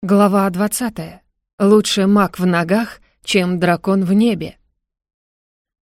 Глава 20. Лучше маг в ногах, чем дракон в небе.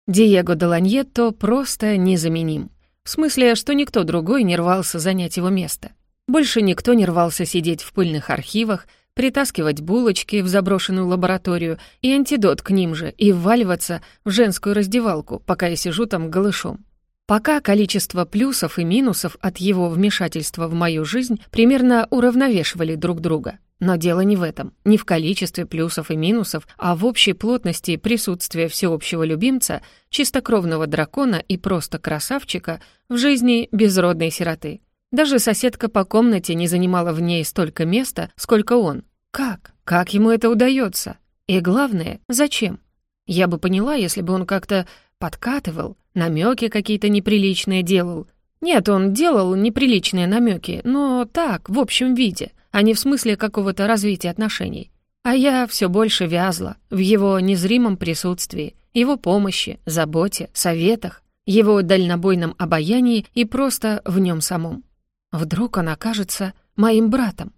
Диего Доланьетто просто незаменим. В смысле, что никто другой не рвался занять его место. Больше никто не рвался сидеть в пыльных архивах, притаскивать булочки в заброшенную лабораторию и антидот к ним же и вваливаться в женскую раздевалку, пока я сижу там голышом. Пока количество плюсов и минусов от его вмешательства в мою жизнь примерно уравновешивали друг друга. Но дело не в этом, не в количестве плюсов и минусов, а в общей плотности присутствия всеобщего любимца, чистокровного дракона и просто красавчика в жизни безродной сироты. Даже соседка по комнате не занимала в ней столько места, сколько он. Как? Как ему это удается? И главное, зачем? Я бы поняла, если бы он как-то подкатывал, намеки какие-то неприличные делал. Нет, он делал неприличные намеки, но так, в общем виде — а не в смысле какого-то развития отношений. А я все больше вязла в его незримом присутствии, его помощи, заботе, советах, его дальнобойном обаянии и просто в нем самом. Вдруг он окажется моим братом.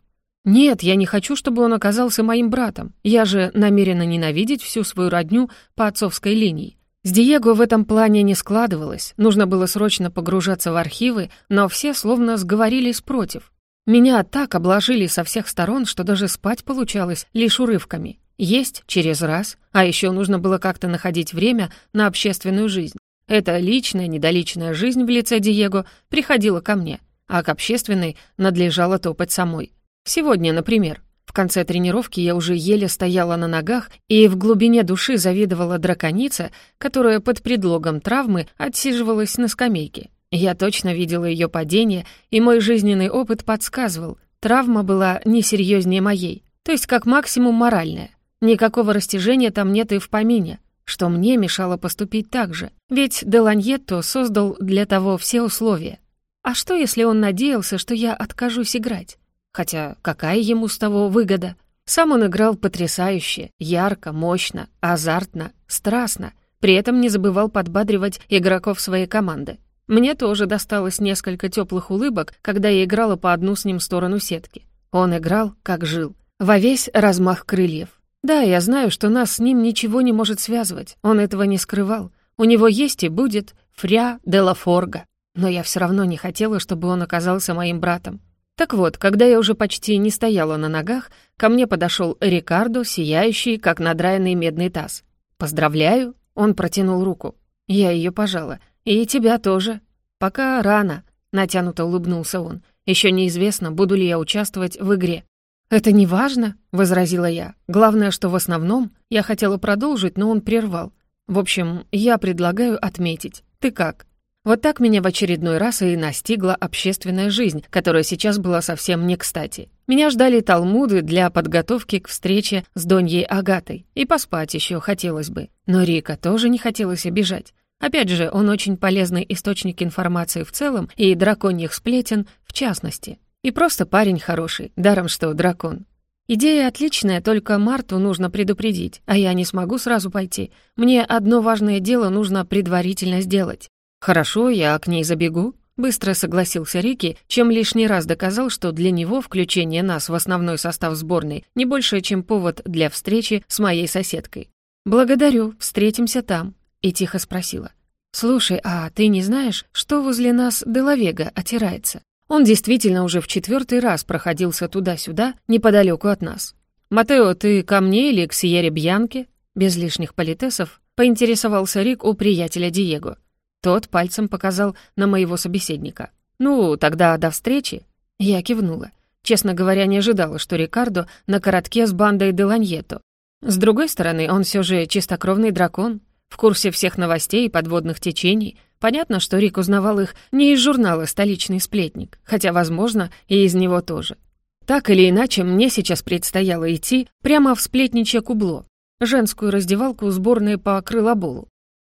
Нет, я не хочу, чтобы он оказался моим братом. Я же намерена ненавидеть всю свою родню по отцовской линии. С Диего в этом плане не складывалось, нужно было срочно погружаться в архивы, но все словно сговорились против. Меня так обложили со всех сторон, что даже спать получалось лишь урывками. Есть через раз, а еще нужно было как-то находить время на общественную жизнь. Эта личная, недоличная жизнь в лице Диего приходила ко мне, а к общественной надлежало топать самой. Сегодня, например, в конце тренировки я уже еле стояла на ногах и в глубине души завидовала драконице, которая под предлогом травмы отсиживалась на скамейке. Я точно видела ее падение, и мой жизненный опыт подсказывал, травма была не серьезнее моей, то есть как максимум моральная. Никакого растяжения там нет и в помине, что мне мешало поступить так же. Ведь Деланьетто создал для того все условия. А что, если он надеялся, что я откажусь играть? Хотя какая ему с того выгода? Сам он играл потрясающе, ярко, мощно, азартно, страстно, при этом не забывал подбадривать игроков своей команды. Мне тоже досталось несколько теплых улыбок, когда я играла по одну с ним сторону сетки. Он играл, как жил, во весь размах крыльев. Да, я знаю, что нас с ним ничего не может связывать, он этого не скрывал. У него есть и будет Фря де ла Форга. Но я все равно не хотела, чтобы он оказался моим братом. Так вот, когда я уже почти не стояла на ногах, ко мне подошел Рикардо, сияющий, как надраенный медный таз. «Поздравляю!» — он протянул руку. Я ее пожала — «И тебя тоже. Пока рано», — натянуто улыбнулся он. «Еще неизвестно, буду ли я участвовать в игре». «Это не важно», — возразила я. «Главное, что в основном я хотела продолжить, но он прервал. В общем, я предлагаю отметить. Ты как?» Вот так меня в очередной раз и настигла общественная жизнь, которая сейчас была совсем не кстати. Меня ждали талмуды для подготовки к встрече с Доньей Агатой, и поспать еще хотелось бы. Но Рика тоже не хотелось обижать. Опять же, он очень полезный источник информации в целом и драконьих сплетен в частности. И просто парень хороший, даром что дракон. Идея отличная, только Марту нужно предупредить, а я не смогу сразу пойти. Мне одно важное дело нужно предварительно сделать. Хорошо, я к ней забегу. Быстро согласился Рики, чем лишний раз доказал, что для него включение нас в основной состав сборной не больше, чем повод для встречи с моей соседкой. «Благодарю, встретимся там», и тихо спросила. «Слушай, а ты не знаешь, что возле нас Делавега отирается?» Он действительно уже в четвертый раз проходился туда-сюда, неподалеку от нас. «Матео, ты ко мне или к Сиере Бьянке?» Без лишних политесов поинтересовался Рик у приятеля Диего. Тот пальцем показал на моего собеседника. «Ну, тогда до встречи». Я кивнула. Честно говоря, не ожидала, что Рикардо на коротке с бандой Деланьето. С другой стороны, он все же чистокровный дракон, в курсе всех новостей и подводных течений. Понятно, что Рик узнавал их не из журнала «Столичный сплетник», хотя, возможно, и из него тоже. Так или иначе, мне сейчас предстояло идти прямо в сплетничье кубло, женскую раздевалку сборной по крылоболу.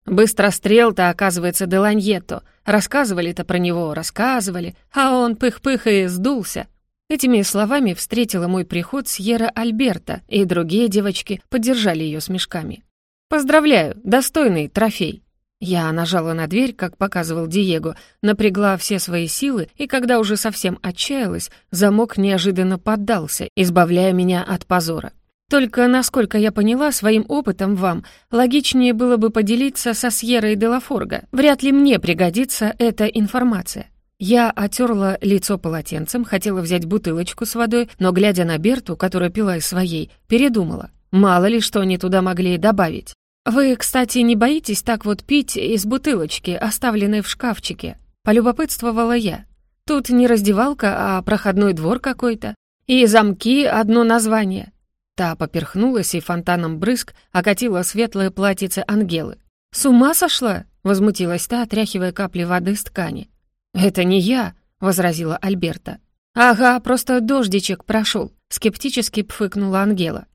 Быстрострел-то, оказывается, Деланьето. Рассказывали-то про него, рассказывали, а он пых-пых и сдулся. Этими словами встретила мой приход Сьерра Альберта, и другие девочки поддержали ее смешками. «Поздравляю, достойный трофей!» Я нажала на дверь, как показывал Диего, напрягла все свои силы, и когда уже совсем отчаялась, замок неожиданно поддался, избавляя меня от позора. Только, насколько я поняла, своим опытом вам логичнее было бы поделиться со Сьерой Делафорго. Вряд ли мне пригодится эта информация. Я отерла лицо полотенцем, хотела взять бутылочку с водой, но, глядя на Берту, которая пила из своей, передумала. Мало ли, что они туда могли добавить. «Вы, кстати, не боитесь так вот пить из бутылочки, оставленной в шкафчике?» — полюбопытствовала я. «Тут не раздевалка, а проходной двор какой-то. И замки — одно название». Та поперхнулась и фонтаном брызг окатила светлое платьице Ангелы. «С ума сошла?» — возмутилась та, отряхивая капли воды с ткани. «Это не я», — возразила Альберта. «Ага, просто дождичек прошел», — скептически пфыкнула Ангела.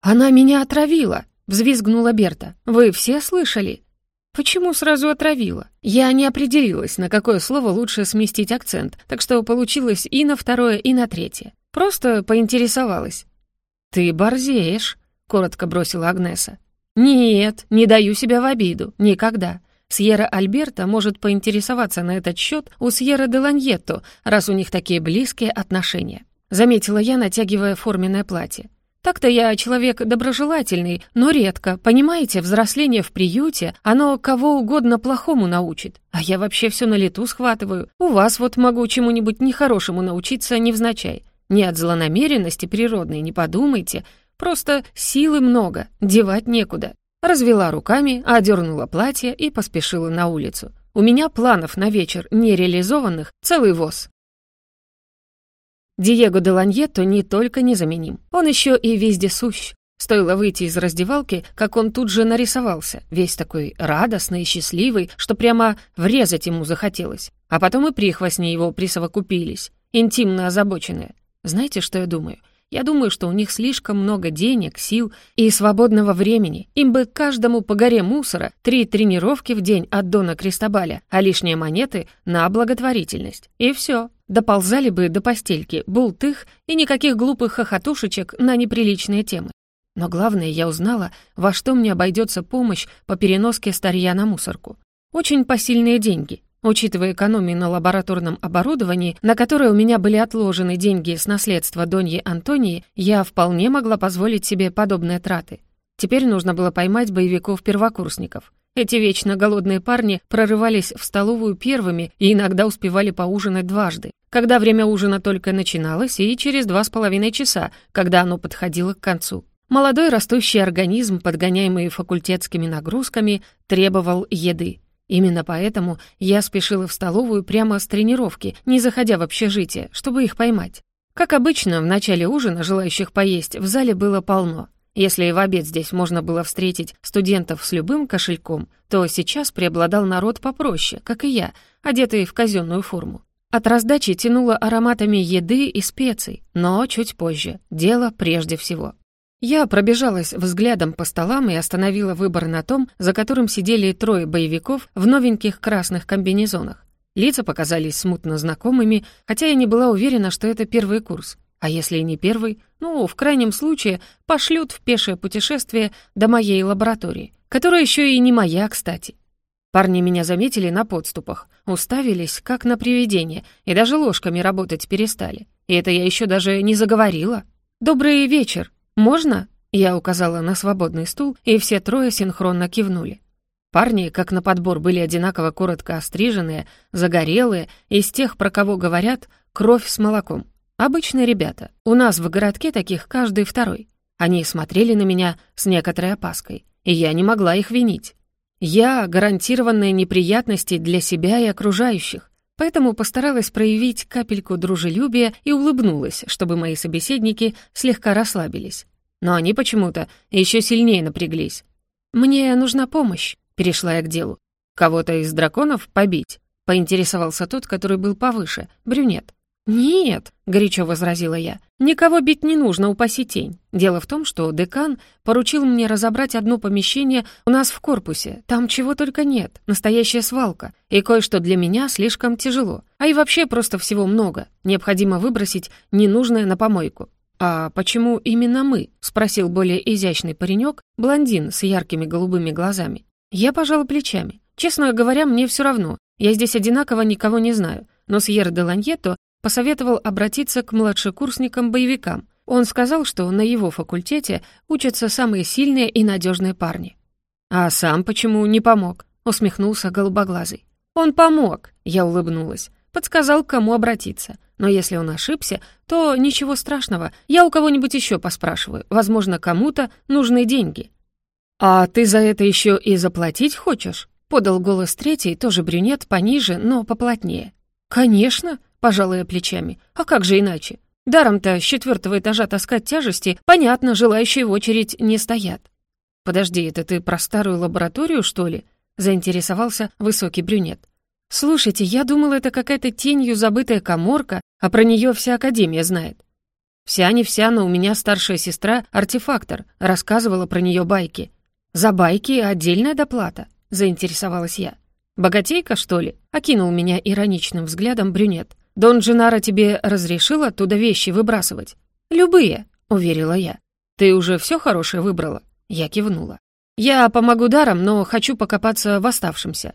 «Она меня отравила!» Взвизгнула Берта. «Вы все слышали?» «Почему сразу отравила?» Я не определилась, на какое слово лучше сместить акцент, так что получилось и на второе, и на третье. Просто поинтересовалась. «Ты борзеешь», — коротко бросила Агнеса. «Нет, не даю себя в обиду. Никогда. Сьерра Альберта может поинтересоваться на этот счет у Сьерра де Ланьетто, раз у них такие близкие отношения», — заметила я, натягивая форменное платье. Так-то я человек доброжелательный, но редко, понимаете, взросление в приюте, оно кого угодно плохому научит. А я вообще все на лету схватываю. У вас вот могу чему-нибудь нехорошему научиться невзначай. Не от злонамеренности природной, не подумайте. Просто силы много, девать некуда. Развела руками, одернула платье и поспешила на улицу. У меня планов на вечер нереализованных целый воз. Диего де Ланьетто не только незаменим, он еще и везде сущ. Стоило выйти из раздевалки, как он тут же нарисовался, весь такой радостный и счастливый, что прямо врезать ему захотелось. А потом и прихвостни его присовокупились, интимно озабоченные. Знаете, что я думаю? Я думаю, что у них слишком много денег, сил и свободного времени. Им бы каждому по горе мусора, три тренировки в день от Дона Кристобаля, а лишние монеты на благотворительность. И все. Доползали бы до постельки, бултых и никаких глупых хохотушечек на неприличные темы. Но главное, я узнала, во что мне обойдется помощь по переноске старья на мусорку. Очень посильные деньги. Учитывая экономию на лабораторном оборудовании, на которое у меня были отложены деньги с наследства Доньи Антонии, я вполне могла позволить себе подобные траты. Теперь нужно было поймать боевиков-первокурсников. Эти вечно голодные парни прорывались в столовую первыми и иногда успевали поужинать дважды, когда время ужина только начиналось, и через два с половиной часа, когда оно подходило к концу. Молодой растущий организм, подгоняемый факультетскими нагрузками, требовал еды. Именно поэтому я спешила в столовую прямо с тренировки, не заходя в общежитие, чтобы их поймать. Как обычно, в начале ужина желающих поесть в зале было полно. Если в обед здесь можно было встретить студентов с любым кошельком, то сейчас преобладал народ попроще, как и я, одетый в казенную форму. От раздачи тянуло ароматами еды и специй, но чуть позже, дело прежде всего. Я пробежалась взглядом по столам и остановила выбор на том, за которым сидели трое боевиков в новеньких красных комбинезонах. Лица показались смутно знакомыми, хотя я не была уверена, что это первый курс. А если и не первый, ну, в крайнем случае, пошлют в пешее путешествие до моей лаборатории, которая еще и не моя, кстати. Парни меня заметили на подступах, уставились, как на привидение, и даже ложками работать перестали. И это я еще даже не заговорила. «Добрый вечер! Можно?» Я указала на свободный стул, и все трое синхронно кивнули. Парни, как на подбор, были одинаково коротко остриженные, загорелые, из тех, про кого говорят, кровь с молоком. Обычные ребята. У нас в городке таких каждый второй. Они смотрели на меня с некоторой опаской, и я не могла их винить. Я — гарантированные неприятности для себя и окружающих, поэтому постаралась проявить капельку дружелюбия и улыбнулась, чтобы мои собеседники слегка расслабились. Но они почему-то еще сильнее напряглись. «Мне нужна помощь», — перешла я к делу. «Кого-то из драконов побить?» — поинтересовался тот, который был повыше, брюнет. «Нет», — горячо возразила я, — «никого бить не нужно, упаси тень. Дело в том, что декан поручил мне разобрать одно помещение у нас в корпусе. Там чего только нет, настоящая свалка. И кое-что для меня слишком тяжело. А и вообще просто всего много. Необходимо выбросить ненужное на помойку». «А почему именно мы?» — спросил более изящный паренек, блондин с яркими голубыми глазами. Я пожала плечами. Честно говоря, мне все равно. Я здесь одинаково никого не знаю. Но Сьер де Ланьето посоветовал обратиться к младшекурсникам-боевикам. Он сказал, что на его факультете учатся самые сильные и надежные парни. «А сам почему не помог?» — усмехнулся голубоглазый. «Он помог», — я улыбнулась. Подсказал, к кому обратиться. Но если он ошибся, то ничего страшного. Я у кого-нибудь еще поспрашиваю. Возможно, кому-то нужны деньги. «А ты за это еще и заплатить хочешь?» — подал голос третий, тоже брюнет, пониже, но поплотнее. «Конечно», — пожалуй я плечами. «А как же иначе? Даром-то с четвертого этажа таскать тяжести, понятно, желающие в очередь не стоят». «Подожди, это ты про старую лабораторию, что ли?» — заинтересовался высокий брюнет. «Слушайте, я думала, это какая-то тенью забытая коморка, а про нее вся Академия знает. Вся не вся, но у меня старшая сестра — артефактор, рассказывала про нее байки. За байки отдельная доплата», — заинтересовалась я. «Богатейка, что ли?» — окинул меня ироничным взглядом брюнет. «Дон Дженаро тебе разрешил оттуда вещи выбрасывать?» «Любые», — уверила я. «Ты уже все хорошее выбрала?» Я кивнула. «Я помогу даром, но хочу покопаться в оставшемся».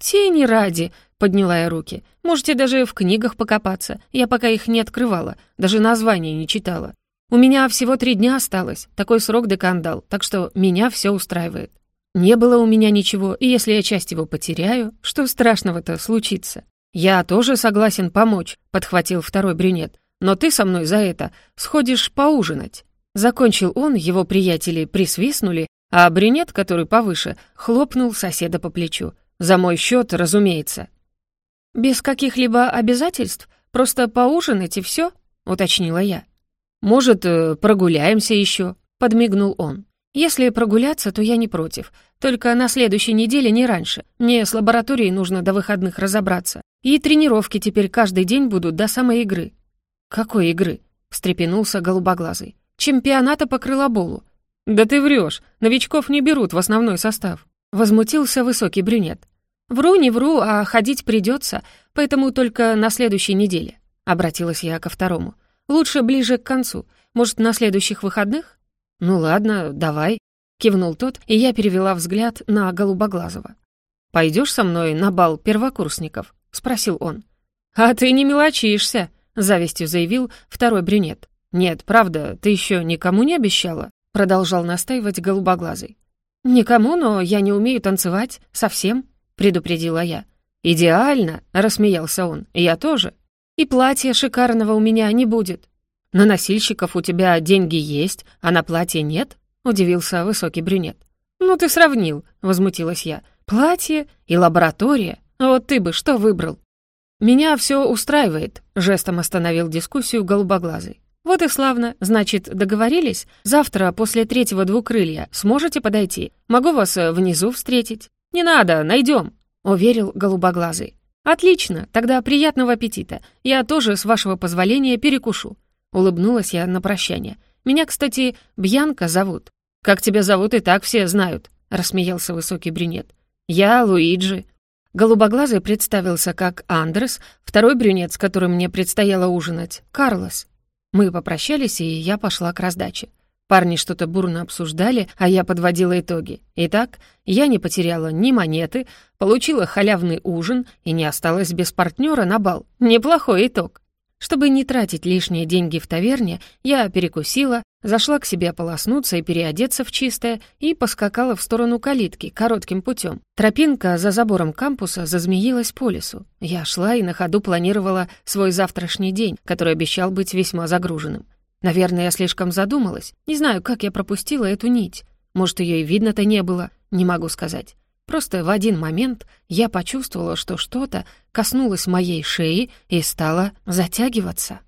«Тени ради», — подняла я руки. «Можете даже в книгах покопаться. Я пока их не открывала, даже названия не читала. У меня всего три дня осталось, такой срок декан дал, так что меня все устраивает. Не было у меня ничего, и если я часть его потеряю, что страшного-то случится? Я тоже согласен помочь, подхватил второй брюнет. Но ты со мной за это сходишь поужинать. Закончил он, его приятели присвистнули, а брюнет, который повыше, хлопнул соседа по плечу. За мой счет, разумеется. Без каких-либо обязательств, просто поужинать и все, уточнила я. Может, э, прогуляемся еще, подмигнул он. «Если прогуляться, то я не против. Только на следующей неделе не раньше. Мне с лабораторией нужно до выходных разобраться. И тренировки теперь каждый день будут до самой игры». «Какой игры?» — встрепенулся голубоглазый. «Чемпионата по крылоболу». «Да ты врешь. Новичков не берут в основной состав». Возмутился высокий брюнет. «Вру, не вру, а ходить придется, поэтому только на следующей неделе», — обратилась я ко второму. «Лучше ближе к концу. Может, на следующих выходных?» «Ну ладно, давай», — кивнул тот, и я перевела взгляд на Голубоглазого. «Пойдешь со мной на бал первокурсников?» — спросил он. «А ты не мелочишься», — завистью заявил второй брюнет. «Нет, правда, ты еще никому не обещала?» — продолжал настаивать Голубоглазый. «Никому, но я не умею танцевать, совсем», — предупредила я. «Идеально», — рассмеялся он, — «я тоже. И платья шикарного у меня не будет. «На носильщиков у тебя деньги есть, а на платье нет?» — удивился высокий брюнет. «Ну ты сравнил», — возмутилась я. «Платье и лаборатория? Вот ты бы что выбрал?» «Меня все устраивает», — жестом остановил дискуссию голубоглазый. «Вот и славно. Значит, договорились? Завтра после третьего двукрылья сможете подойти? Могу вас э, внизу встретить?» «Не надо, найдем», — уверил голубоглазый. «Отлично, тогда приятного аппетита. Я тоже, с вашего позволения, перекушу. Улыбнулась я на прощание. «Меня, кстати, Бьянка зовут». «Как тебя зовут, и так все знают», — рассмеялся высокий брюнет. «Я Луиджи». Голубоглазый представился как Андрес, второй брюнет, с которым мне предстояло ужинать, Карлос. Мы попрощались, и я пошла к раздаче. Парни что-то бурно обсуждали, а я подводила итоги. Итак, я не потеряла ни монеты, получила халявный ужин и не осталась без партнера на бал. Неплохой итог. Чтобы не тратить лишние деньги в таверне, я перекусила, зашла к себе ополоснуться и переодеться в чистое и поскакала в сторону калитки коротким путем. Тропинка за забором кампуса зазмеилась по лесу. Я шла и на ходу планировала свой завтрашний день, который обещал быть весьма загруженным. Наверное, я слишком задумалась. Не знаю, как я пропустила эту нить. Может, ее и видно-то не было, не могу сказать. Просто в один момент я почувствовала, что что-то коснулось моей шеи и стало затягиваться.